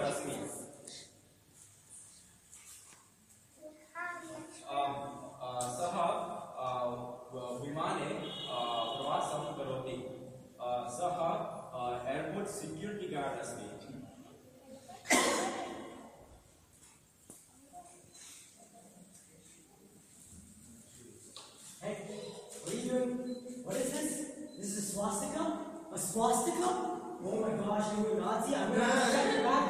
Rasmi. सः विमाने प्रवासं करोति सः एर्पोर्ट् सेक्युरिटि गार्ड् अस्ति Hey, what are you doing? What is this? This is a swastika? A swastika? Oh my gosh, you were Nazi. I'm going to check it back.